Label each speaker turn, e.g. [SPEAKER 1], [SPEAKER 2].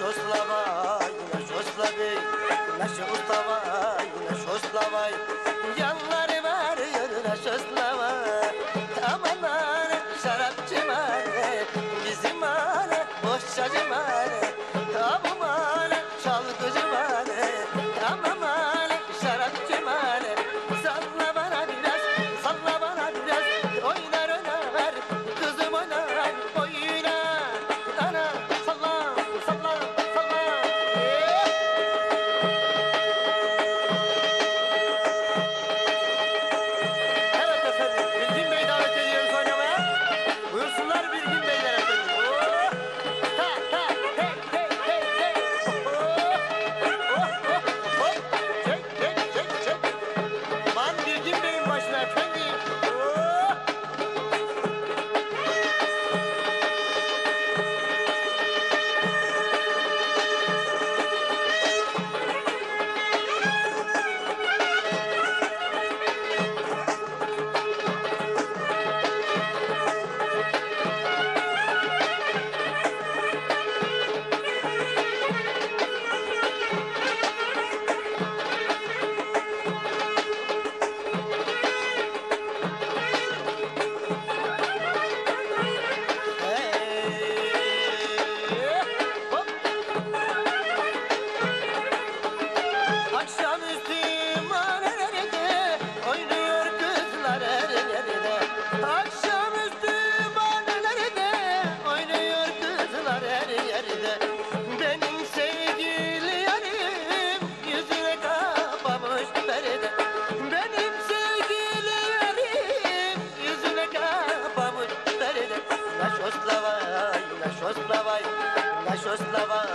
[SPEAKER 1] şoslavaj, güneş şoslavaj, güneş şoslavaj, güneş şoslavaj. Yanları var, yanına şoslavaj. Aman ara, bizim ara, boşçacı. esos lavados.